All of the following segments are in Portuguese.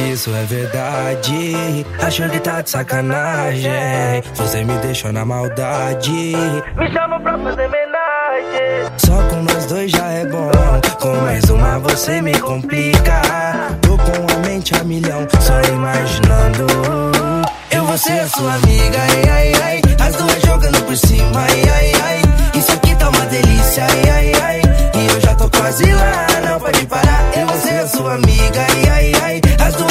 isso é verdade. Achou que tá de sacanagem. Você me deixou na maldade. Me chama pra fazer homenagem. Só com nós dois já é bom. Com mais uma você me complica. Tô com a mente a milhão, só imaginando. Eu vou ser a sua amiga, ai ai ai. As duas jogando por cima, ai ai ai. Isso aqui tá uma delícia, ai ai ai. E eu já tô quase lá, não pode parar. Eu vou ser a sua amiga, ai ai ai.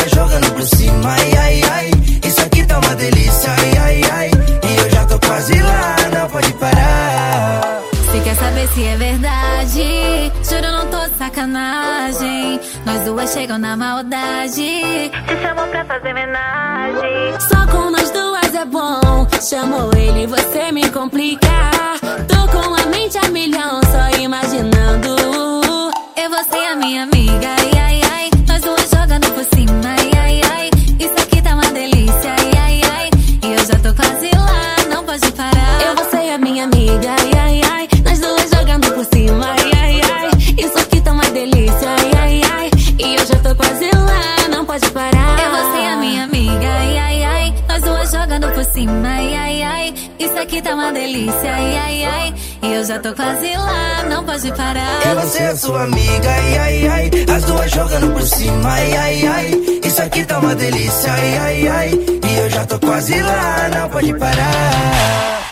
Duas jogando por cima, ai ai ai. Isso aqui tá uma delícia, ai ai ai. E eu já tô quase lá, não pode parar. Se quer saber se é verdade, juro não tô sacanagem. Nós duas chegam na maldade. Te chamam pra fazer homenagem. Só com nós duas é bom. Chamou ele, você me complica. Tô com a mente a milhão, só imaginando. Eu vou ser a minha amiga, ai ai ai. Nós duas jogando por cima, cima, ai ai ai. Isso aqui tá uma delícia, ai ai ai. E eu já tô quase lá, não pode parar. Vou ser a sua amiga, ai ai ai. As duas jogando por cima, ai ai ai. Isso aqui tá uma delícia, ai ai ai. E eu já tô quase lá, não pode parar.